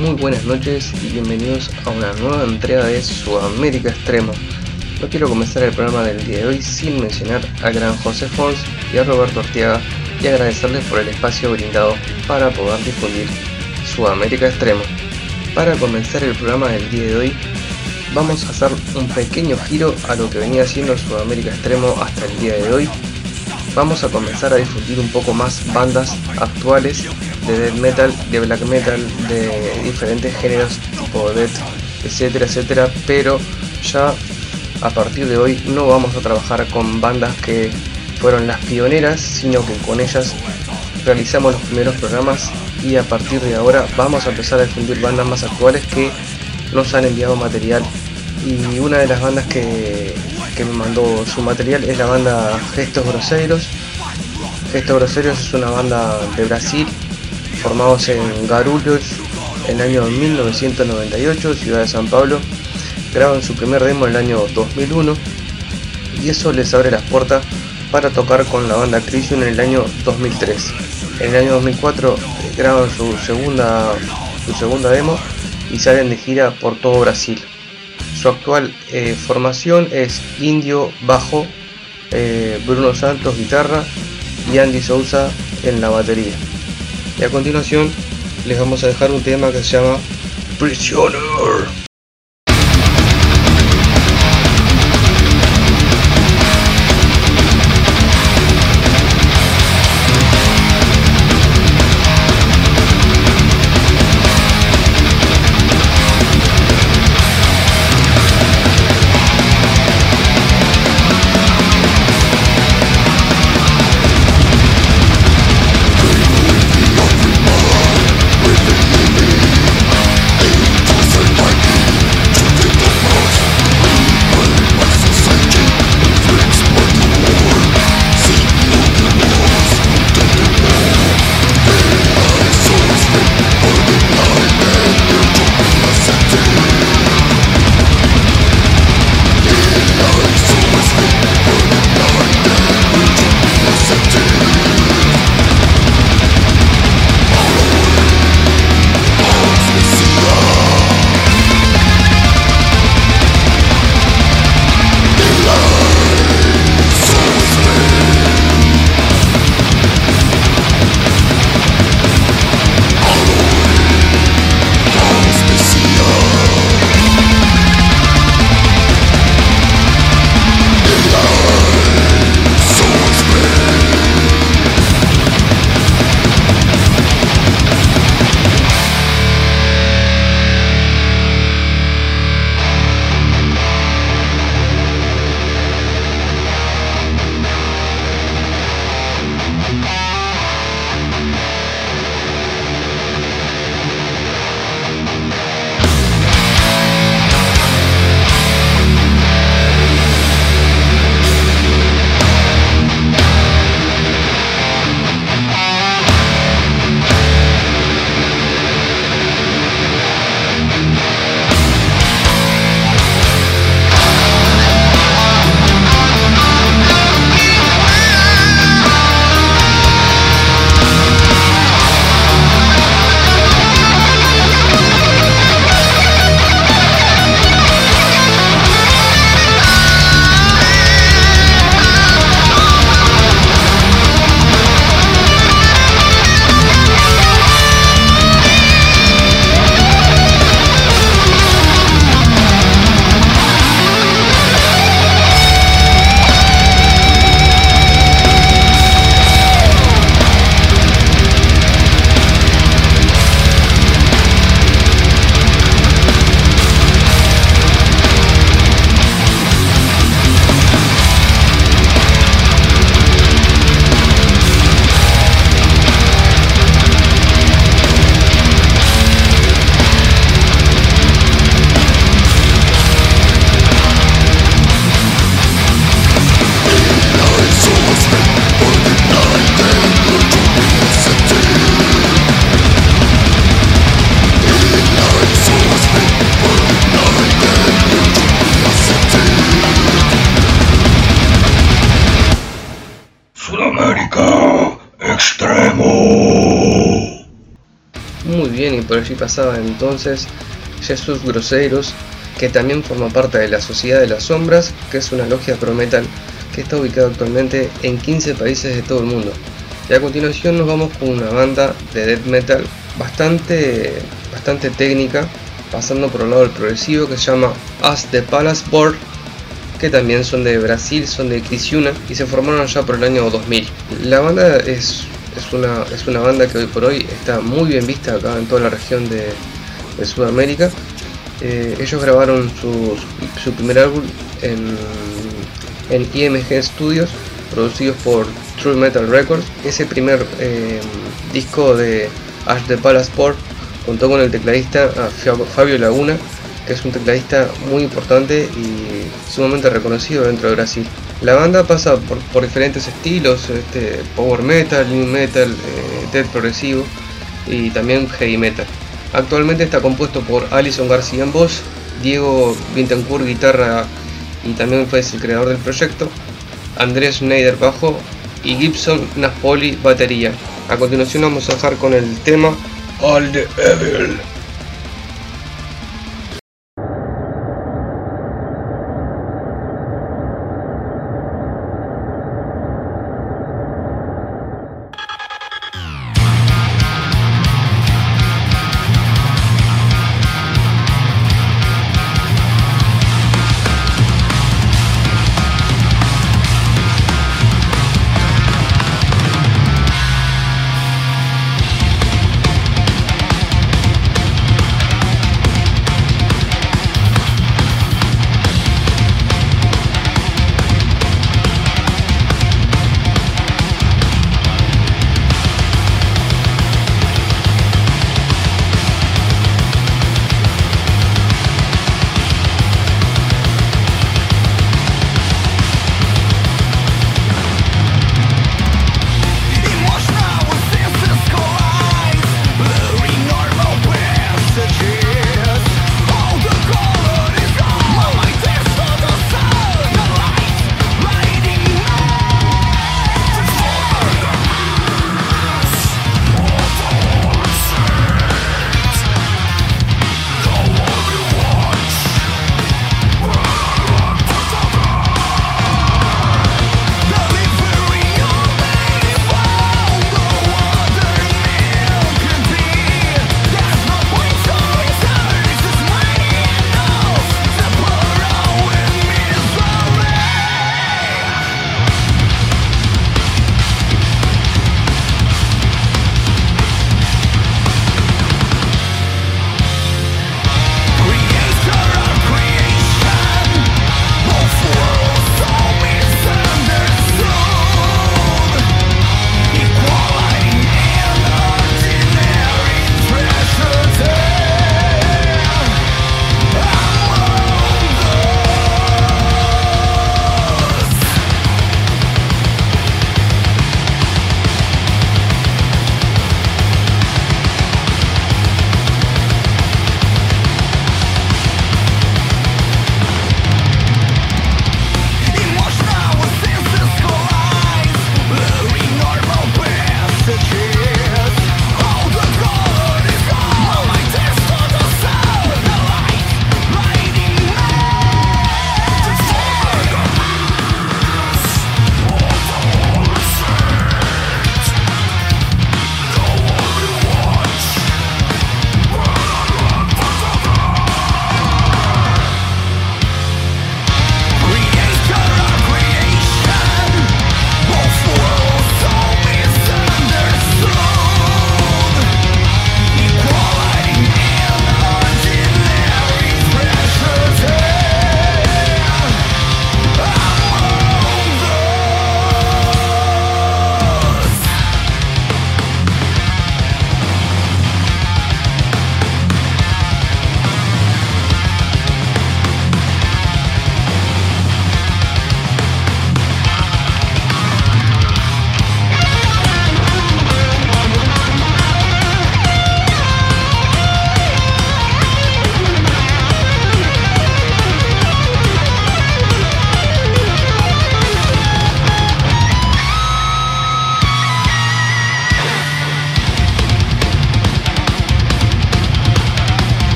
muy buenas noches y bienvenidos a una nueva entrega de Sudamérica Extremo. No quiero comenzar el programa del día de hoy sin mencionar al gran José Fons y a Roberto Ortiaga y agradecerles por el espacio brindado para poder difundir Sudamérica Extremo. Para comenzar el programa del día de hoy, vamos a hacer un pequeño giro a lo que venía siendo Sudamérica Extremo hasta el día de hoy. Vamos a comenzar a difundir un poco más bandas actuales de death metal, de black metal, de diferentes géneros tipo death, etcétera, etcétera, pero ya a partir de hoy no vamos a trabajar con bandas que fueron las pioneras, sino que con ellas realizamos los primeros programas y a partir de ahora vamos a empezar a difundir bandas más actuales que nos han enviado material y una de las bandas que, que me mandó su material es la banda Gestos Groseros. Gestos Groseros es una banda de Brasil formados en Garulhos en el año 1998, ciudad de San Pablo. Graban su primer demo en el año 2001 y eso les abre las puertas para tocar con la banda Crisium en el año 2003. En el año 2004 graban su segunda, su segunda demo y salen de gira por todo Brasil. Su actual eh, formación es Indio bajo, eh, Bruno Santos guitarra y Andy Souza en la batería. Y a continuación les vamos a dejar un tema que se llama Prisoner. Allí pasaba entonces Jesús Groseros, que también forma parte de la Sociedad de las Sombras, que es una logia pro metal que está ubicada actualmente en 15 países de todo el mundo. Y a continuación nos vamos con una banda de death metal bastante, bastante técnica, pasando por el lado del progresivo que se llama As the Palace Board, que también son de Brasil, son de Criciúna y se formaron ya por el año 2000. La banda es, es, una, es una banda que hoy por hoy está muy bien vista acá en toda la región de, de Sudamérica. Eh, ellos grabaron su, su, primer álbum en, en, IMG Studios, producidos por True Metal Records. Ese primer eh, disco de Ash the Palace Port contó con el tecladista Fabio Laguna, que es un tecladista muy importante y sumamente reconocido dentro de Brasil. La banda pasa por, diferentes estilos, este, power metal, new metal, eh, death progresivo y también heavy metal. Actualmente está compuesto por Alison García en voz, Diego Vintencourt guitarra y también fue el creador del proyecto, Andrés Schneider bajo y Gibson Napoli batería. A continuación vamos a dejar con el tema All the Evil.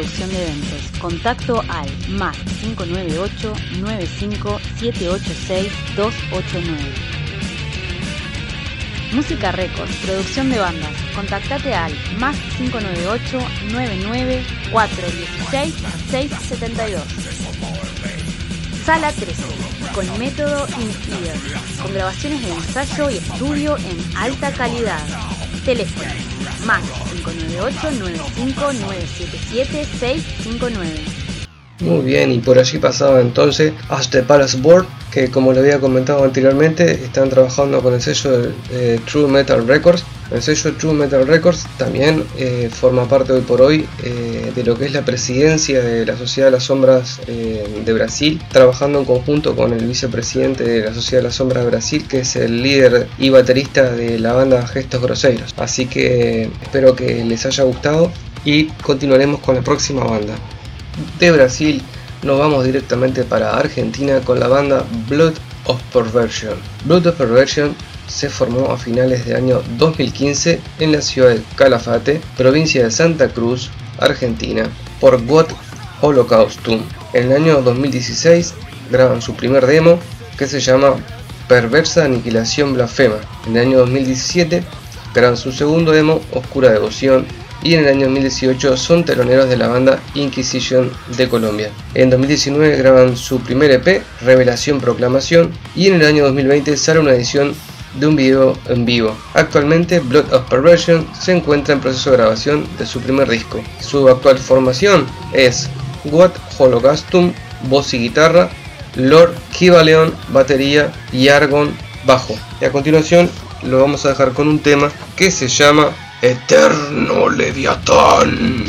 Producción de eventos. Contacto al más 598 95 786 289. Música Records, producción de bandas. Contactate al más 598 99 416 672. Sala 13, con método Inspire, con grabaciones de ensayo y estudio en alta calidad. Teléfono más 598-95-977-659. Muy bien, y por allí pasaba entonces As the Palace Board, que como le había comentado anteriormente, están trabajando con el sello de eh, True Metal Records. El sello True Metal Records también eh, forma parte hoy por hoy eh, de lo que es la presidencia de la Sociedad de las Sombras de Brasil, trabajando en conjunto con el vicepresidente de la Sociedad de las Sombras de Brasil, que es el líder y baterista de la banda Gestos Groseros. Así que espero que les haya gustado y continuaremos con la próxima banda de Brasil nos vamos directamente para Argentina con la banda Blood of Perversion. Blood of Perversion se formó a finales del año 2015 en la ciudad de Calafate, provincia de Santa Cruz, Argentina, por God Holocaustum. En el año 2016 graban su primer demo que se llama Perversa Aniquilación Blasfema. En el año 2017 graban su segundo demo Oscura Devoción y en el año 2018 son teloneros de la banda Inquisition de Colombia. En 2019 graban su primer EP, Revelación Proclamación, y en el año 2020 sale una edición de un video en vivo. Actualmente Blood of Perversion se encuentra en proceso de grabación de su primer disco. Su actual formación es What Hologastum, voz y guitarra, Lord Kivaleon, batería y Argon, bajo. Y a continuación lo vamos a dejar con un tema que se llama Eterno Leviatán.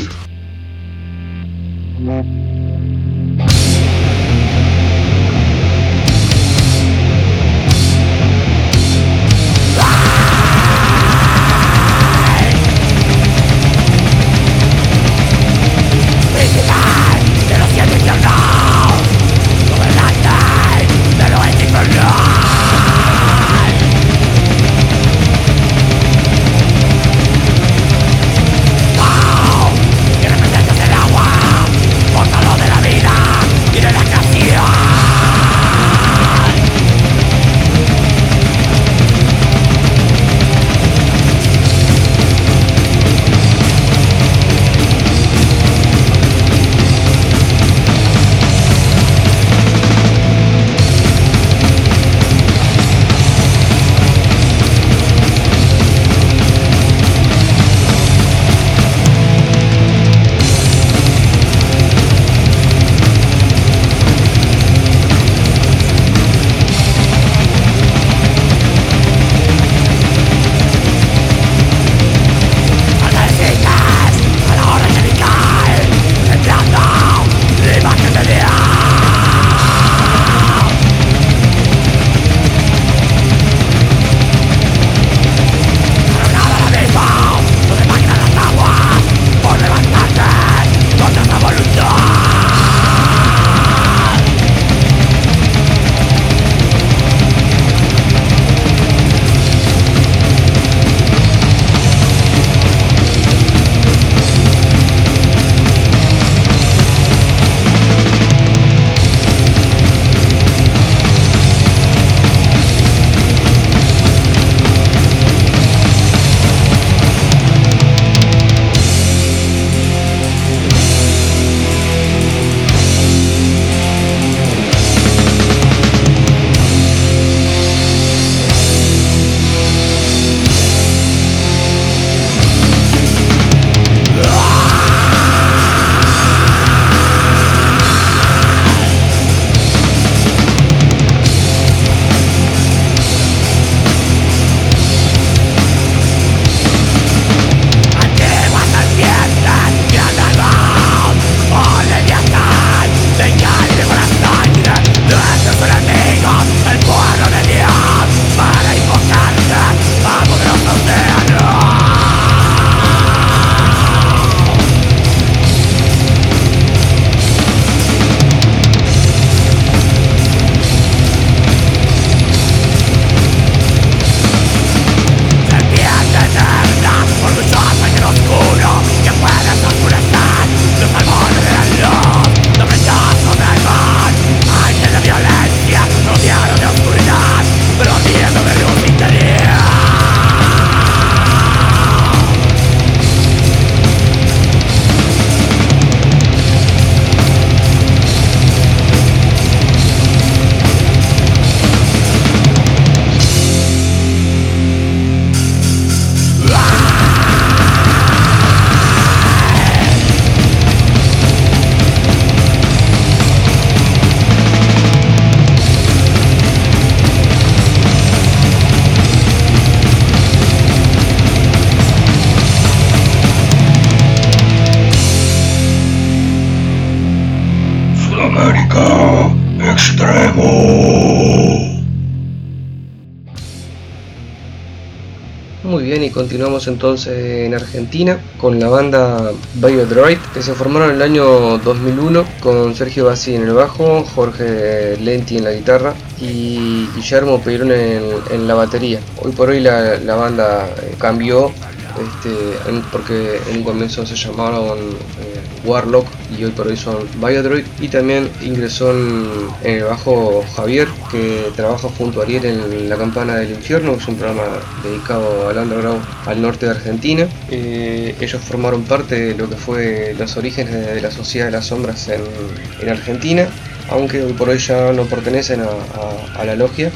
Entonces en Argentina con la banda Biodroid, que se formaron en el año 2001 con Sergio Bassi en el bajo, Jorge Lenti en la guitarra y Guillermo Peirón en, la batería. Hoy por hoy la, la banda eh, cambió este, porque en un comienzo se llamaron eh, Warlock y hoy por hoy son Biodroid y también ingresó en, el bajo Javier que trabaja junto a Ariel en La Campana del Infierno que es un programa dedicado al underground al norte de Argentina eh, ellos formaron parte de lo que fue los orígenes de, la Sociedad de las Sombras en, Argentina aunque hoy por hoy ya no pertenecen a la logia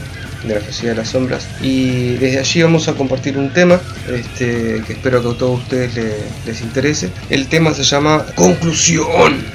de la Sociedad de las Sombras. Y desde allí vamos a compartir un tema este, que espero que a todos ustedes les interese. El tema se llama Conclusión.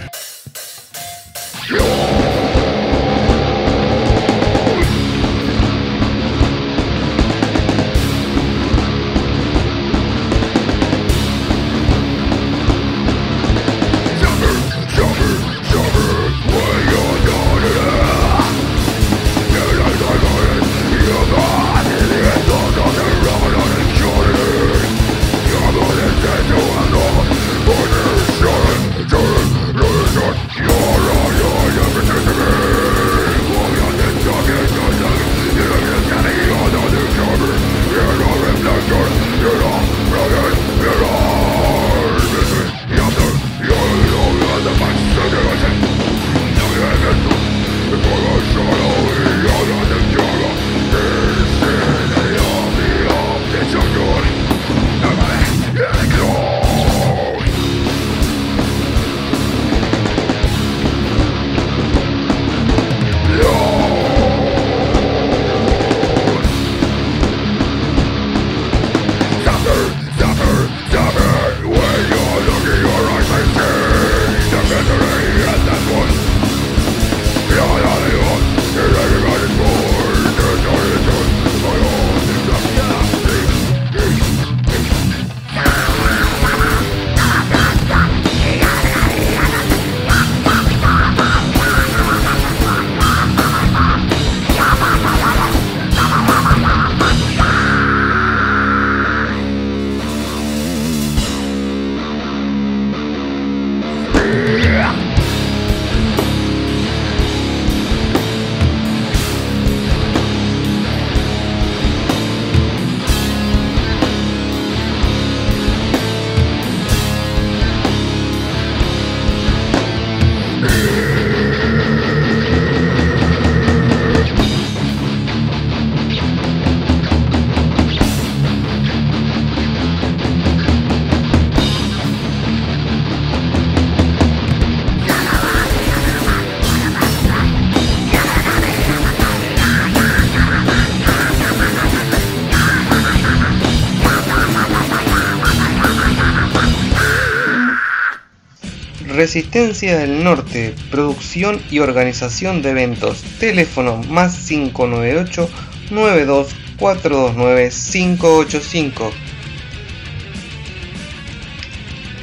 Resistencia del Norte, producción y organización de eventos. Teléfono más 598 92 429 585.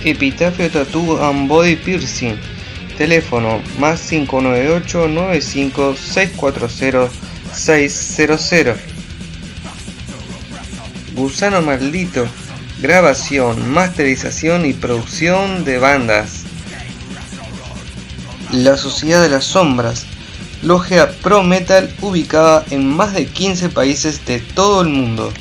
Epitafio Tattoo and Body Piercing. Teléfono más 598 95 640 600. Gusano Maldito. Grabación, masterización y producción de bandas. La Sociedad de las Sombras, logia pro metal ubicada en más de 15 países de todo el mundo.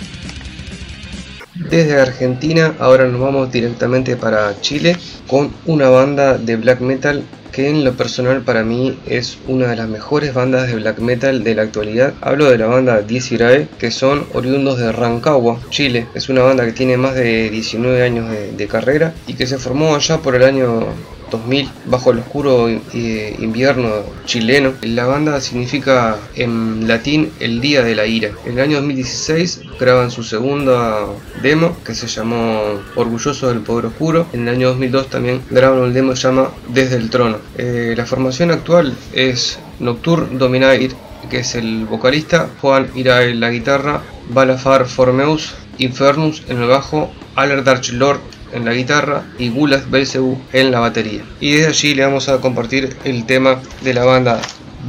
Desde Argentina ahora nos vamos directamente para Chile con una banda de black metal que en lo personal para mí es una de las mejores bandas de black metal de la actualidad. Hablo de la banda Irae, que son oriundos de Rancagua, Chile. Es una banda que tiene más de 19 años de, de carrera y que se formó allá por el año 2000 bajo el oscuro eh, invierno chileno. La banda significa en latín el día de la ira. En el año 2016 graban su segunda demo que se llamó Orgulloso del Poder Oscuro. En el año 2002 también graban un demo que se llama Desde el Trono. Eh, la formación actual es Nocturne Dominair que es el vocalista, Juan Irae en la guitarra, Balafar Formeus, Infernus en el bajo, Aler Lord en la guitarra y Gulas Belzebu en la batería. Y desde allí le vamos a compartir el tema de la banda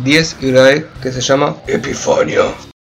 10 Irae que se llama Epifanio.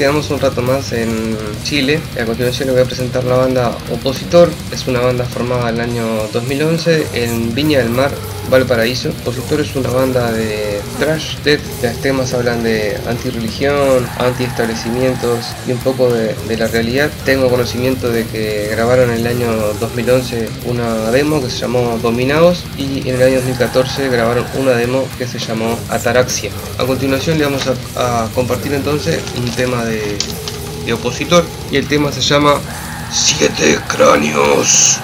Quedamos un rato más en Chile. A continuación les voy a presentar la banda Opositor. Es una banda formada en el año 2011 en Viña del Mar, Valparaíso. Opositor es una banda de trash death. Los temas hablan de antirreligión, anti-establecimientos y un poco de, la realidad. Tengo conocimiento de que grabaron en el año 2011 una demo que se llamó Dominados y en el año 2014 grabaron una demo que se llamó Ataraxia. A continuación le vamos a, compartir entonces un tema de, de opositor y el tema se llama Siete cráneos.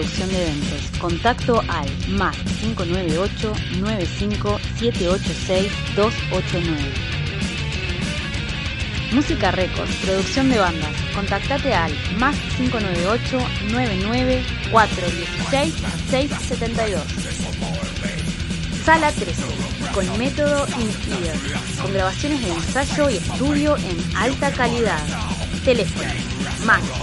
Producción de eventos. Contacto al más 598 95 786 289. Música Records, producción de bandas. Contactate al más 598 99 416 672. Sala 13, con método InFear, con grabaciones de ensayo y estudio en alta calidad. Teléfono más 598-95-977-659.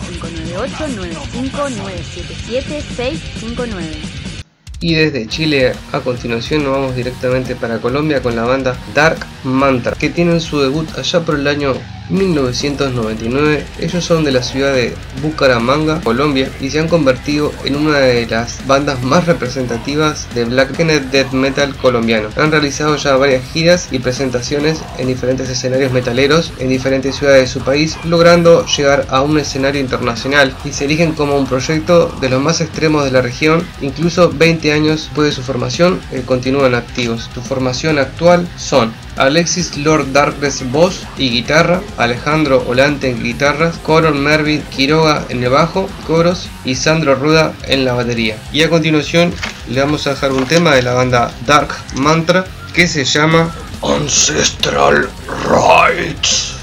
Y desde Chile a continuación nos vamos directamente para Colombia con la banda Dark Mantra, que tienen su debut allá por el año 1999. Ellos son de la ciudad de Bucaramanga, Colombia, y se han convertido en una de las bandas más representativas de black death metal colombiano. Han realizado ya varias giras y presentaciones en diferentes escenarios metaleros en diferentes ciudades de su país, logrando llegar a un escenario internacional y se erigen como un proyecto de los más extremos de la región, incluso 20 años después de su formación, eh, continúan activos. Su formación actual son Alexis Lord Darkness voz y guitarra, Alejandro Olante en guitarras, Coron Mervin Quiroga en el bajo, coros y Sandro Ruda en la batería. Y a continuación le vamos a dejar un tema de la banda Dark Mantra que se llama Ancestral Rights.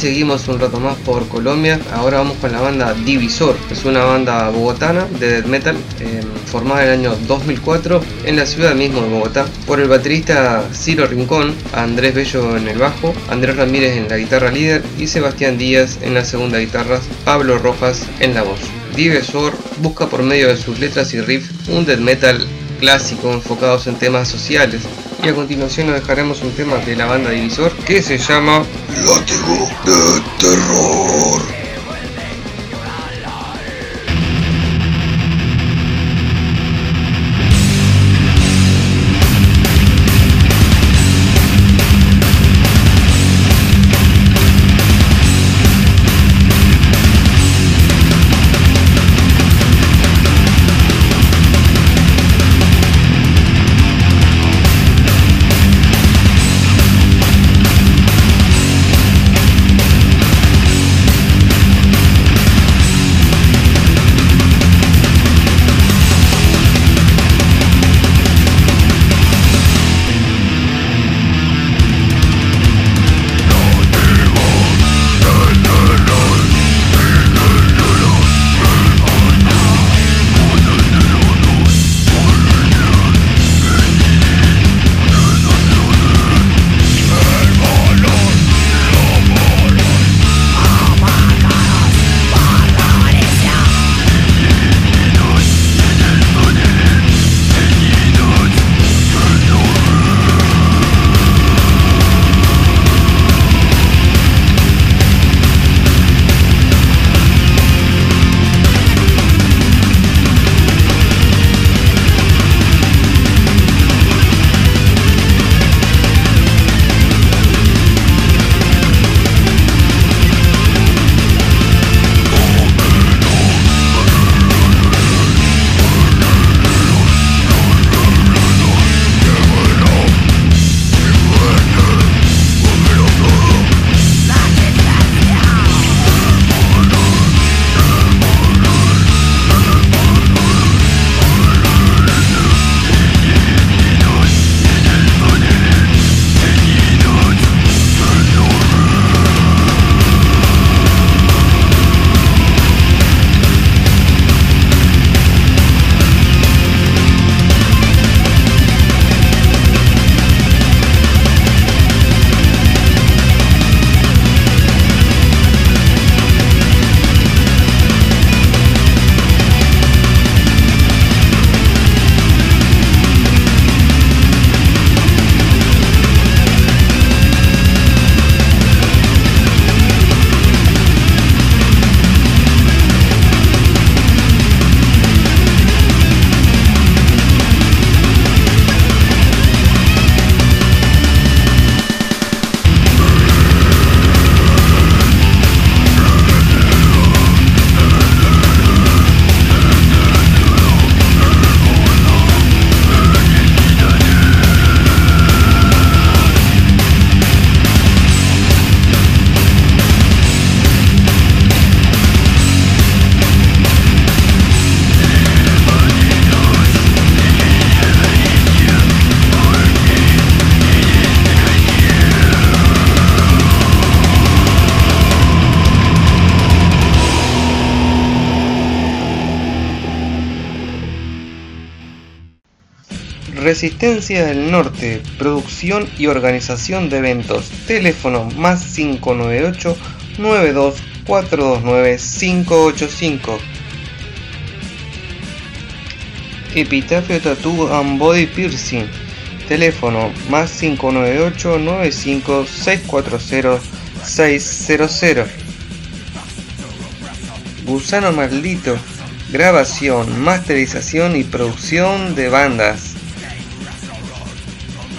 Seguimos un rato más por Colombia. Ahora vamos con la banda Divisor. Es una banda bogotana de death metal em, formada en el año 2004 en la ciudad mismo de Bogotá por el baterista Ciro Rincón, Andrés Bello en el bajo, Andrés Ramírez en la guitarra líder y Sebastián Díaz en la segunda guitarra, Pablo Rojas en la voz. Divisor busca por medio de sus letras y riffs un death metal clásico enfocados en temas sociales. Y a continuación nos dejaremos un tema de la banda Divisor que se llama Látigo de Terror. Resistencia del Norte, producción y organización de eventos. Teléfono más 598 92 429 585. Epitafio Tattoo and Body Piercing. Teléfono más 598 95 640 600. Gusano Maldito. Grabación, masterización y producción de bandas.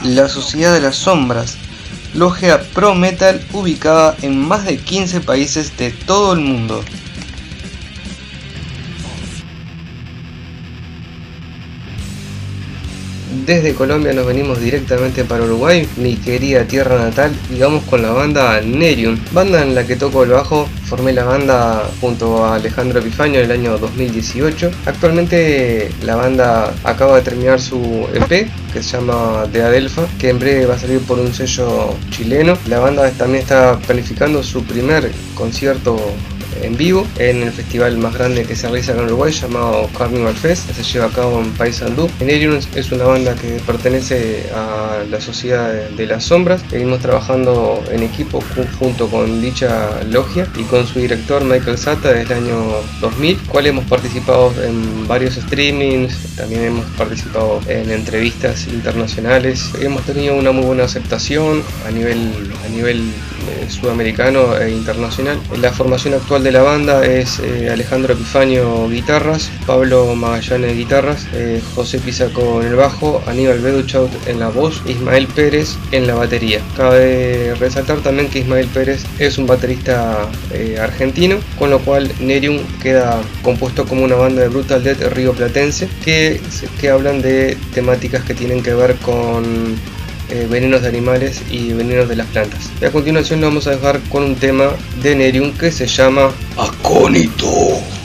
La Sociedad de las Sombras, logia pro metal ubicada en más de 15 países de todo el mundo. Desde Colombia nos venimos directamente para Uruguay, mi querida tierra natal, y vamos con la banda Nerium, banda en la que toco el bajo, formé la banda junto a Alejandro Epifanio en el año 2018. Actualmente la banda acaba de terminar su EP que se llama De Adelfa, que en breve va a salir por un sello chileno. La banda también está planificando su primer concierto en vivo en el festival más grande que se realiza en Uruguay llamado Carnival Fest, que se lleva a cabo en Paysandú. Enerium es una banda que pertenece a la Sociedad de las Sombras. Seguimos trabajando en equipo junto con dicha logia y con su director Michael Sata desde el año 2000, cual hemos participado en varios streamings, también hemos participado en entrevistas internacionales. Hemos tenido una muy buena aceptación a nivel, a nivel sudamericano e internacional. La formación actual de la banda es eh, Alejandro Epifanio guitarras, Pablo Magallanes guitarras, eh, José Pisaco en el bajo, Aníbal Beduchaut en la voz, Ismael Pérez en la batería. Cabe resaltar también que Ismael Pérez es un baterista argentino, con lo cual Nerium queda compuesto como una banda de Brutal Death río platense que, que hablan de temáticas que tienen que ver con eh, venenos de animales y venenos de las plantas. Y a continuación lo vamos a dejar con un tema de Nerium que se llama Acónito.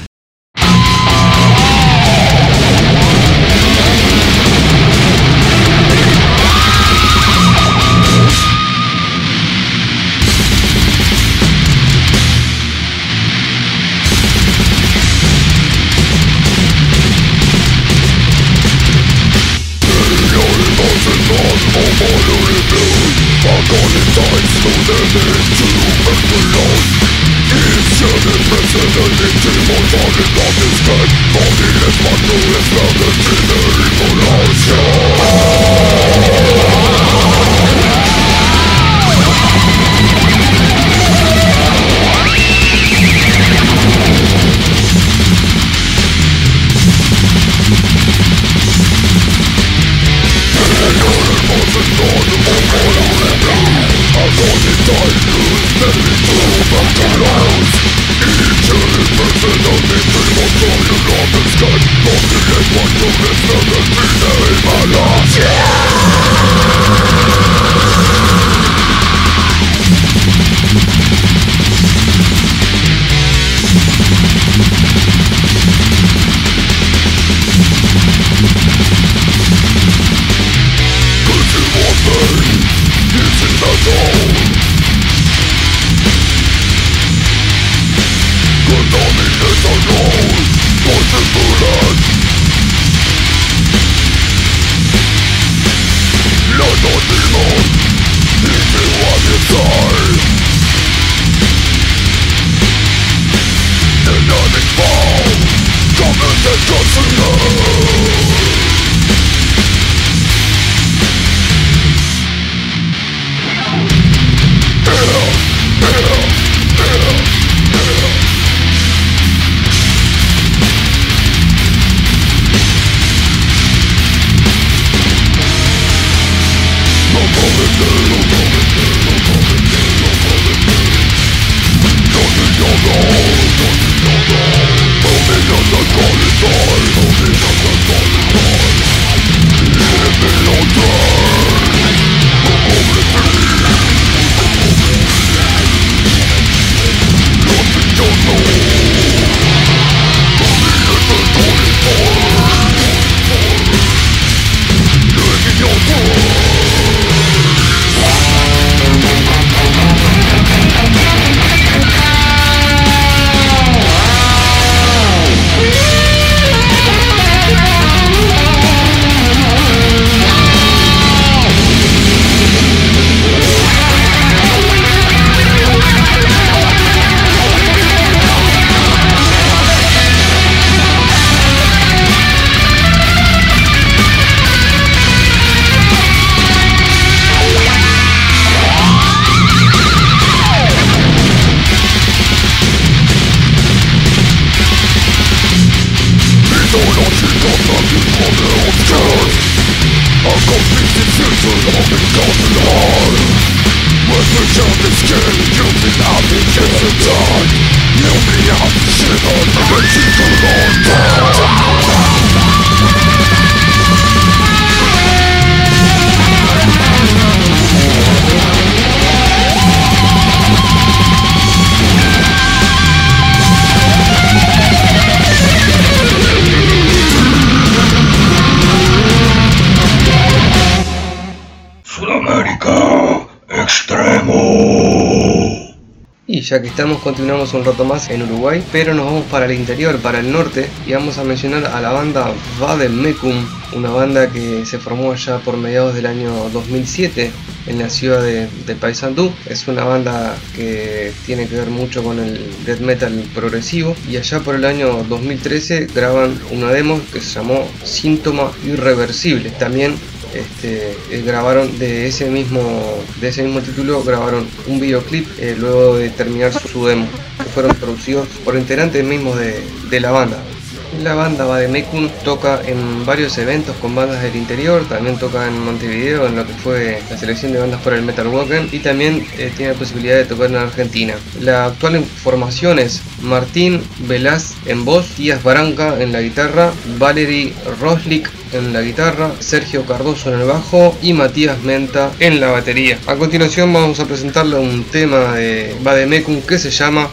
for fire in I've gone inside, through into Babylon It's an unprecedented of Body is my cruelest, the dinner Don't need to go, you. love this guy not to listen to ya que estamos, continuamos un rato más en Uruguay, pero nos vamos para el interior, para el norte, y vamos a mencionar a la banda Vademecum, una banda que se formó allá por mediados del año 2007 en la ciudad de, de Paysandú. Es una banda que tiene que ver mucho con el death metal progresivo, y allá por el año 2013 graban una demo que se llamó Síntoma Irreversible. También este, eh, grabaron de ese mismo de ese mismo título grabaron un videoclip eh, luego de terminar su, demo. Que fueron producidos por integrantes mismos de, de la banda la banda Vademecum toca en varios eventos con bandas del interior, también toca en Montevideo en lo que fue la selección de bandas por el Metal Walken y también eh, tiene la posibilidad de tocar en Argentina. La actual formación es Martín Velaz en voz, Díaz Baranca en la guitarra, Valery Roslik en la guitarra, Sergio Cardoso en el bajo y Matías Menta en la batería. A continuación vamos a presentarle un tema de Vademecum que se llama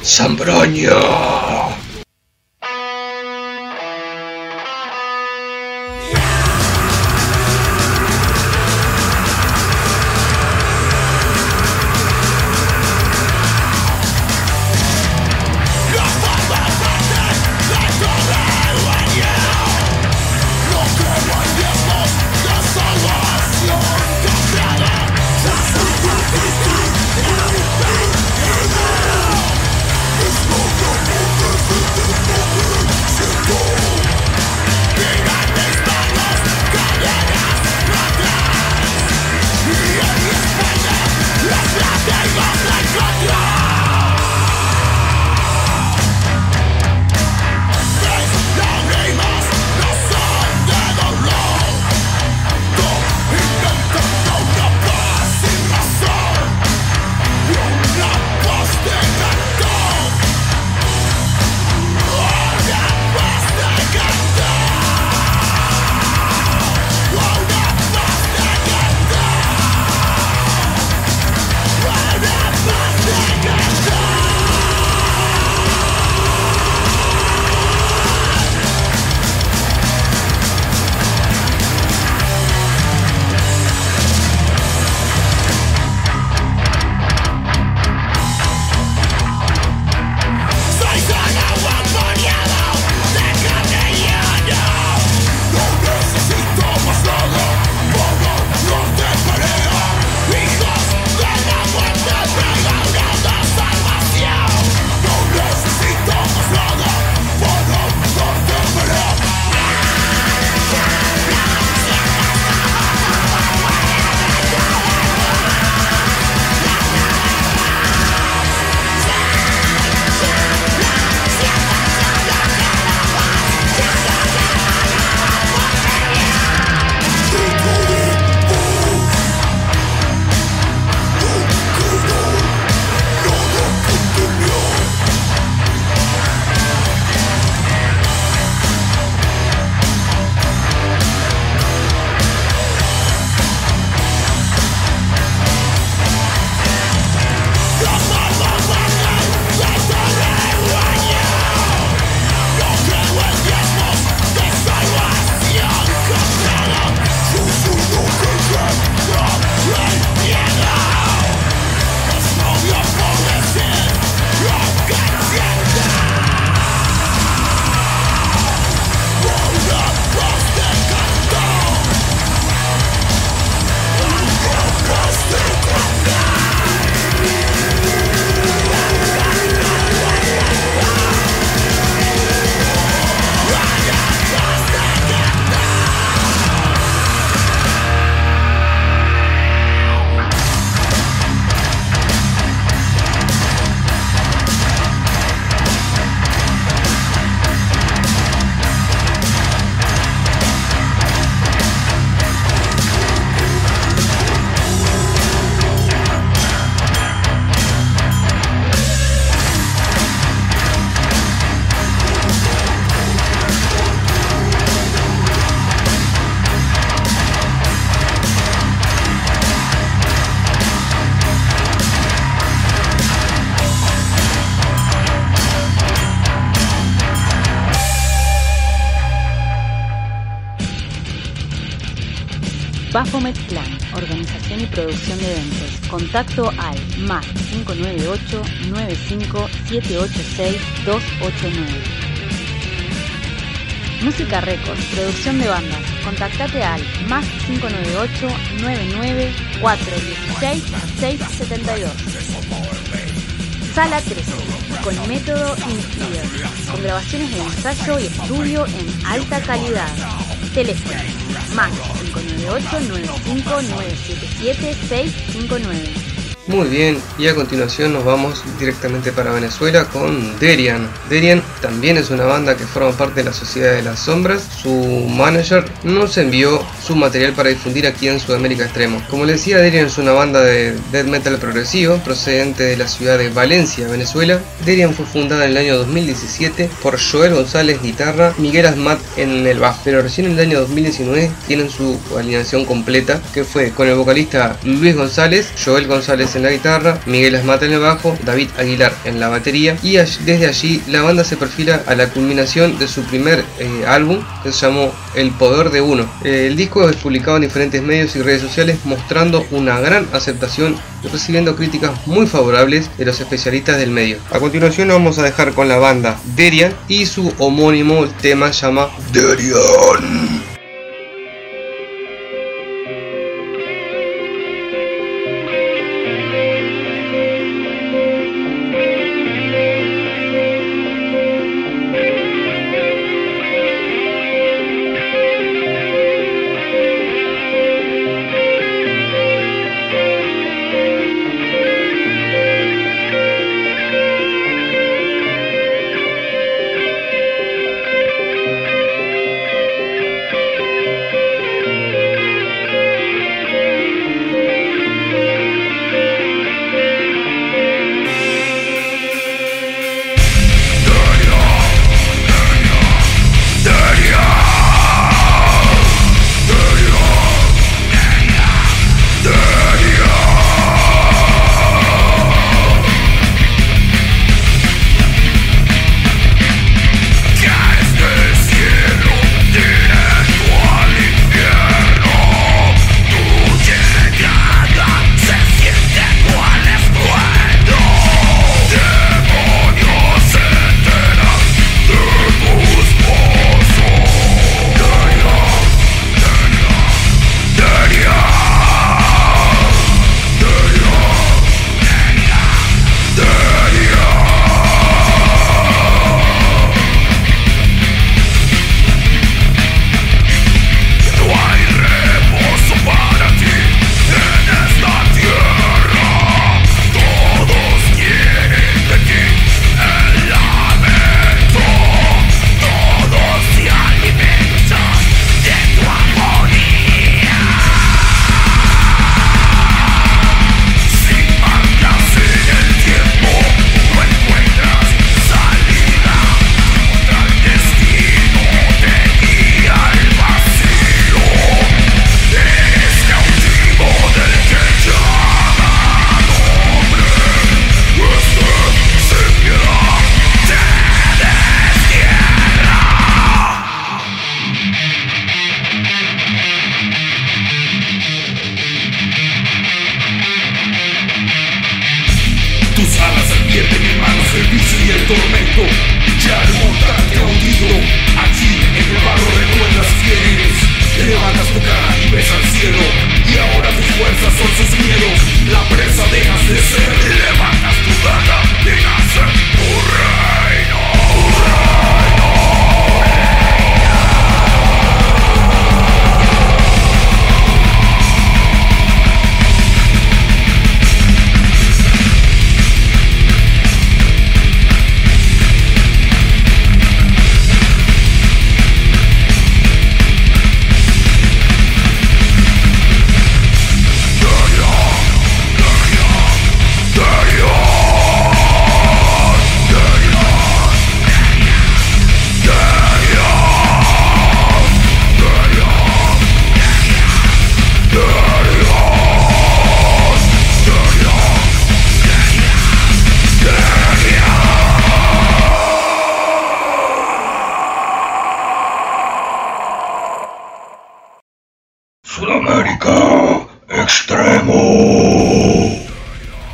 Baphomet Plan, organización y producción de eventos. Contacto al más 598-95-786-289. Música Records, producción de bandas. Contactate al más 598-99-416-672. Sala 13, con método Infier, con grabaciones de ensayo y estudio en alta calidad. Teléfono, más 598 95 977 659. Muy bien, y a continuación nos vamos directamente para Venezuela con Derian. Derian también es una banda que forma parte de la Sociedad de las Sombras. Su manager nos envió su material para difundir aquí en Sudamérica Extremo. Como les decía, Derian es una banda de death metal progresivo procedente de la ciudad de Valencia, Venezuela. Derian fue fundada en el año 2017 por Joel González guitarra, Miguel Asmat en el bajo, pero recién en el año 2019 tienen su alineación completa que fue con el vocalista Luis González, Joel González en la guitarra, Miguel Asmata en el bajo, David Aguilar en la batería y desde allí la banda se perfila a la culminación de su primer eh, álbum que se llamó El Poder de Uno. Eh, el disco es publicado en diferentes medios y redes sociales mostrando una gran aceptación y recibiendo críticas muy favorables de los especialistas del medio. A continuación vamos a dejar con la banda Derian y su homónimo tema llama Derian.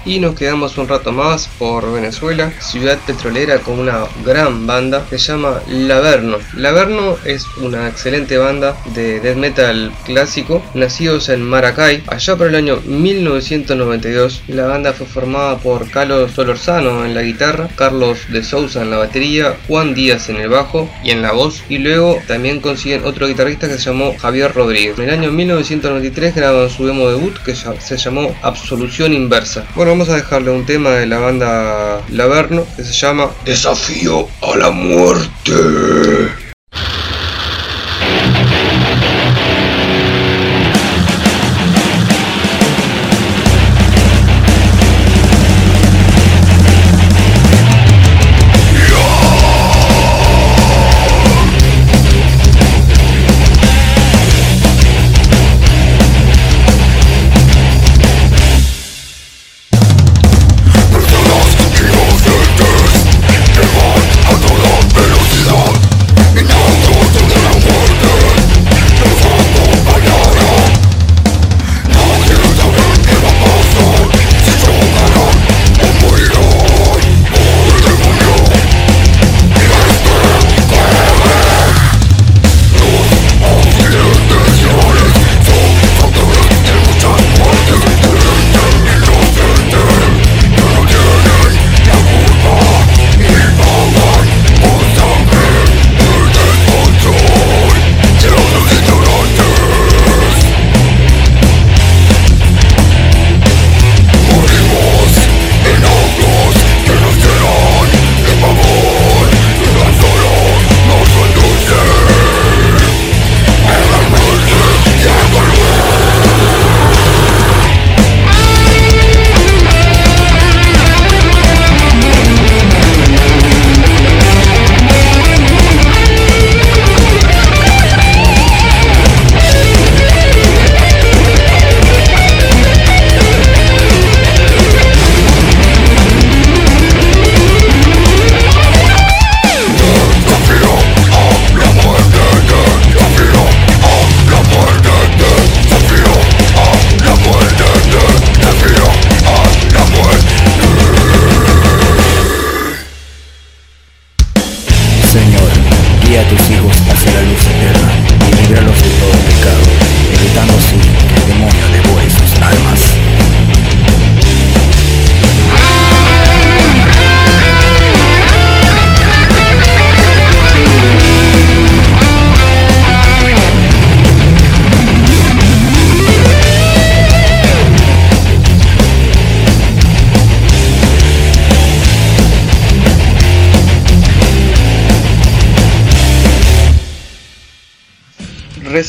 Y nos quedamos un rato más por Venezuela, ciudad petrolera con una gran banda que se llama Laverno. Laverno es una excelente banda de death metal clásico, nacidos en Maracay, allá por el año 1992. La banda fue formada por Carlos Solorzano en la guitarra, Carlos de Sousa en la batería, Juan Díaz en el bajo y en la voz, y luego también consiguen otro guitarrista que se llamó Javier Rodríguez. En el año 1993 graban su demo debut que se llamó Absolución Inversa. Bueno, vamos a dejarle un tema de la banda Laverno que se llama Desafío a la muerte.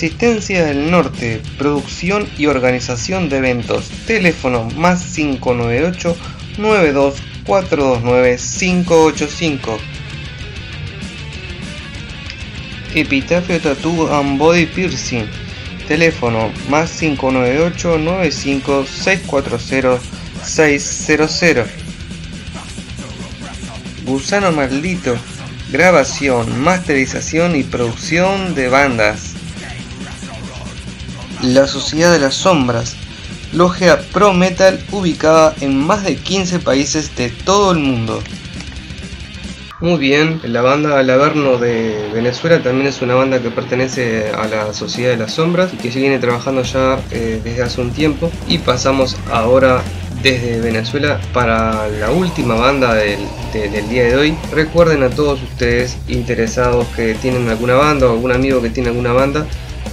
Resistencia del Norte, producción y organización de eventos. Teléfono más 598 92 429 585. Epitafio Tattoo and Body Piercing. Teléfono más 598 95 640 600. Gusano Maldito. Grabación, masterización y producción de bandas. La Sociedad de las Sombras, logia pro metal ubicada en más de 15 países de todo el mundo. Muy bien, la banda Laverno de Venezuela también es una banda que pertenece a la Sociedad de las Sombras y que viene trabajando ya eh, desde hace un tiempo. Y pasamos ahora desde Venezuela para la última banda del, del, día de hoy. Recuerden a todos ustedes interesados que tienen alguna banda o algún amigo que tiene alguna banda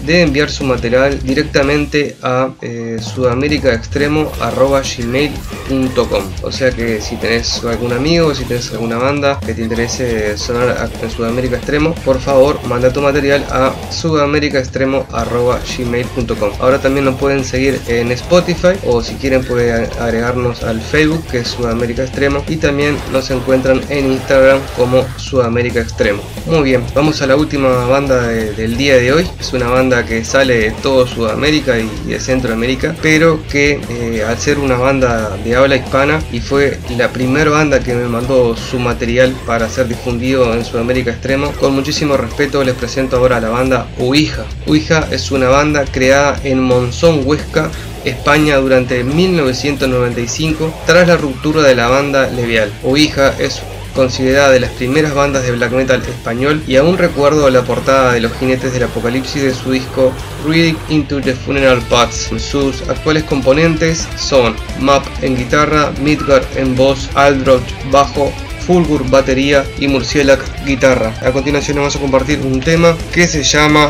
de enviar su material directamente a eh, sudamericaextremo.gmail.com O sea que si tenés algún amigo, si tenés alguna banda que te interese sonar en Sudamérica Extremo, por favor manda tu material a sudamericaextremo.gmail.com Ahora también nos pueden seguir en Spotify o si quieren pueden agregarnos al Facebook que es Sudamérica Extremo y también nos encuentran en Instagram como Sudamérica Extremo. Muy bien, vamos a la última banda del día de hoy. Es una banda que sale de todo Sudamérica y de Centroamérica, pero que eh, al ser una banda de habla hispana y fue la primera banda que me mandó su material para ser difundido en Sudamérica Extremo, con muchísimo respeto les presento ahora a la banda Uija. Uija es una banda creada en Monzón, Huesca, España durante 1995 tras la ruptura de la banda Levial. Ouija es considerada de las primeras bandas de black metal español y aún recuerdo la portada de los jinetes del apocalipsis de su disco Reading into the Funeral Paths. Sus actuales componentes son Map en guitarra, Midgard en voz, Aldroch bajo, Fulgur batería y Murcielac guitarra. A continuación vamos a compartir un tema que se llama.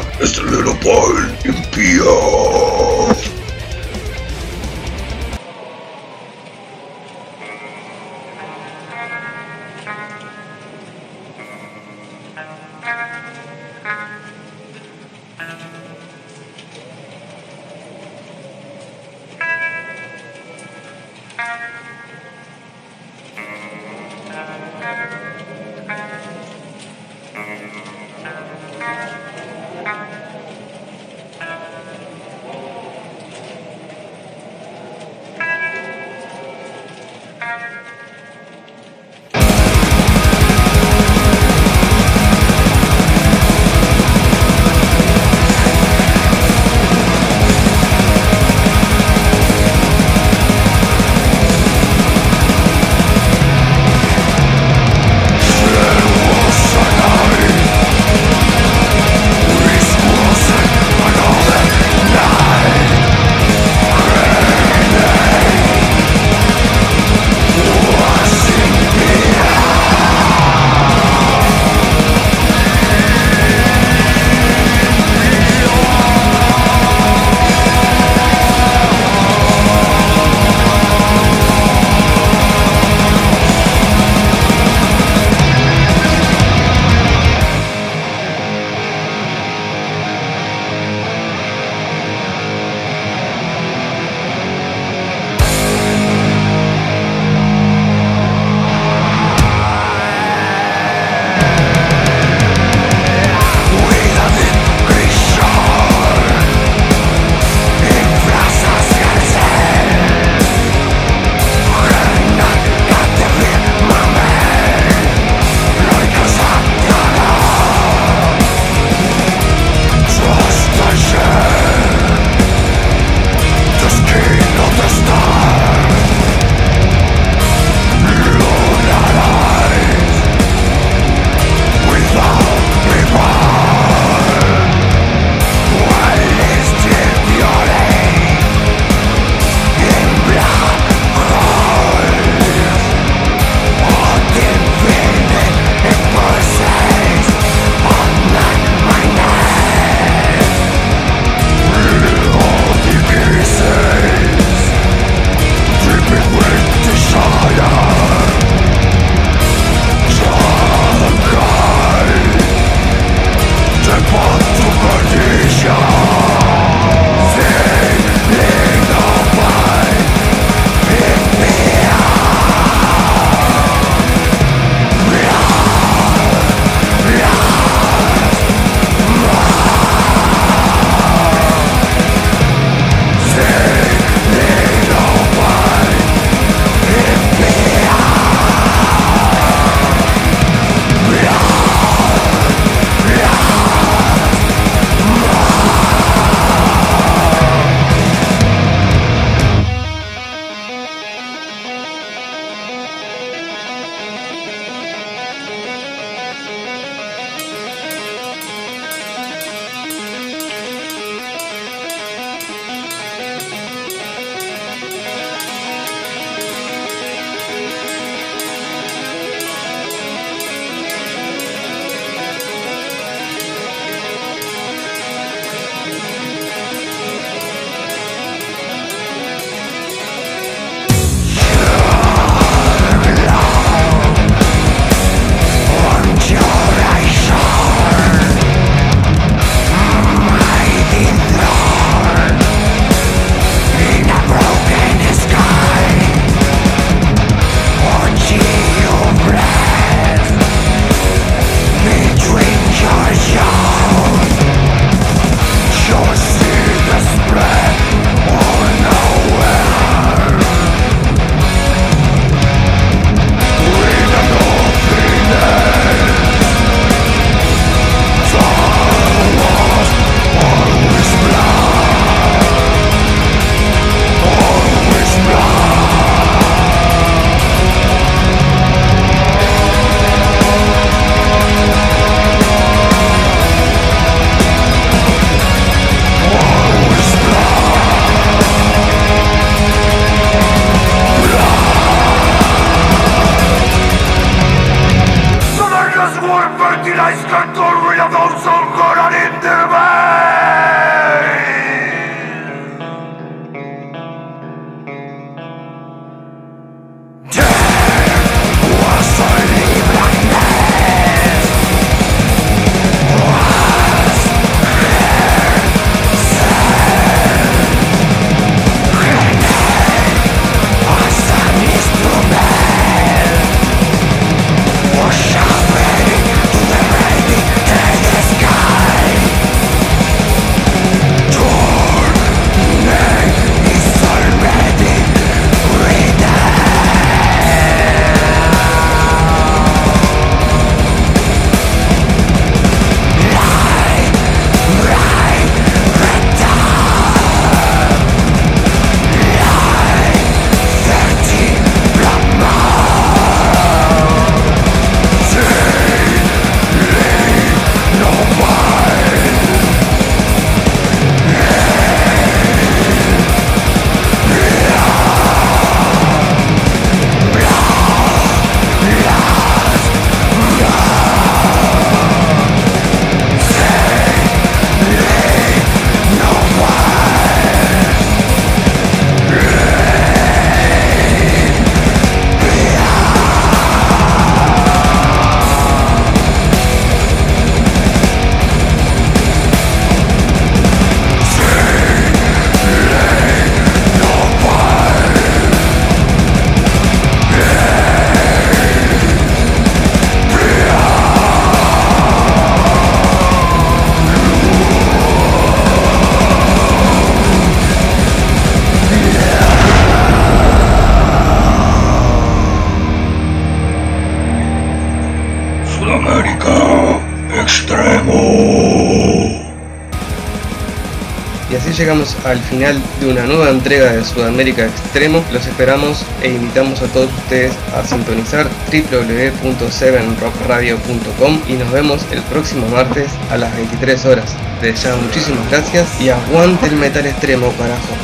Al final de una nueva entrega de Sudamérica Extremo. Los esperamos e invitamos a todos ustedes a sintonizar www.7rockradio.com y nos vemos el próximo martes a las 23 horas. Desde ya muchísimas gracias y aguante el metal extremo, carajo.